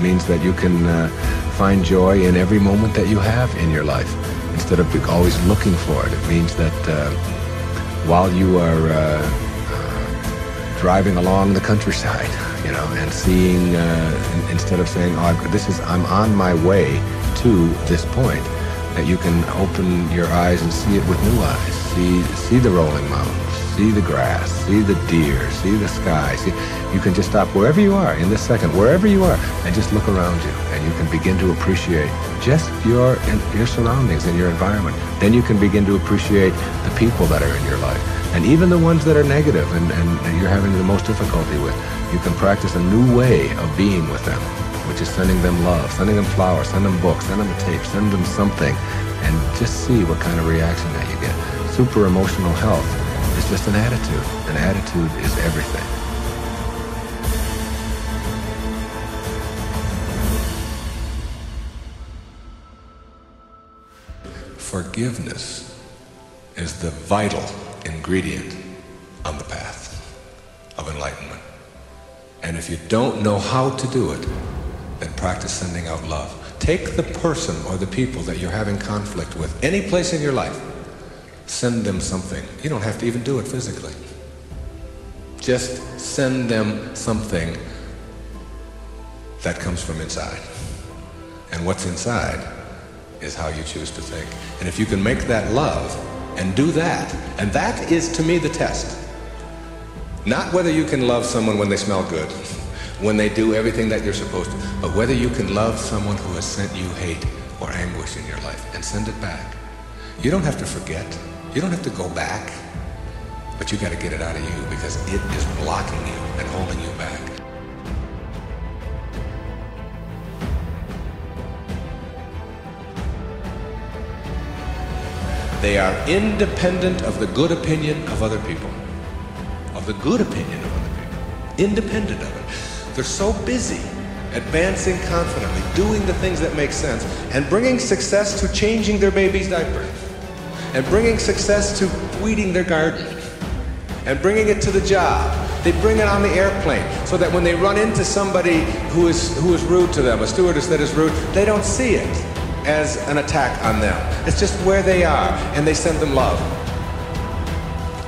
Means that you can uh, find joy in every moment that you have in your life instead of always looking for it. It means that uh, while you are uh, uh driving along the countryside, you know, and seeing uh, instead of saying, "Oh, this is I'm on my way to this point," that you can open your eyes and see it with new eyes. See, see the rolling mountains, see the grass, see the deer, see the sky. See, you can just stop wherever you are in this second, wherever you are, and just look around you, and you can begin to appreciate just your your surroundings and your environment. Then you can begin to appreciate the people that are in your life, and even the ones that are negative and, and you're having the most difficulty with. You can practice a new way of being with them which is sending them love, sending them flowers, send them books, send them a tape, send them something, and just see what kind of reaction that you get. Super emotional health is just an attitude. An attitude is everything. Forgiveness is the vital ingredient on the path of enlightenment. And if you don't know how to do it, then practice sending out love. Take the person or the people that you're having conflict with, any place in your life, send them something. You don't have to even do it physically. Just send them something that comes from inside. And what's inside is how you choose to think. And if you can make that love and do that, and that is to me the test. Not whether you can love someone when they smell good when they do everything that you're supposed to. But whether you can love someone who has sent you hate or anguish in your life and send it back. You don't have to forget. You don't have to go back. But you got to get it out of you because it is blocking you and holding you back. They are independent of the good opinion of other people. Of the good opinion of other people. independent of it. They're so busy advancing confidently, doing the things that make sense, and bringing success to changing their baby's diaper, and bringing success to weeding their garden, and bringing it to the job. They bring it on the airplane so that when they run into somebody who is, who is rude to them, a stewardess that is rude, they don't see it as an attack on them. It's just where they are, and they send them love.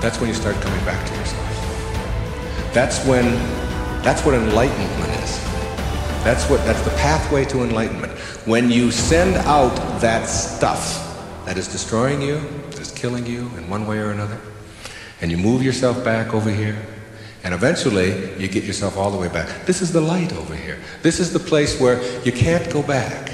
That's when you start coming back to yourself. That's when, that's what enlightenment is. That's what, that's the pathway to enlightenment. When you send out that stuff that is destroying you, that is killing you in one way or another, and you move yourself back over here, and eventually you get yourself all the way back. This is the light over here. This is the place where you can't go back.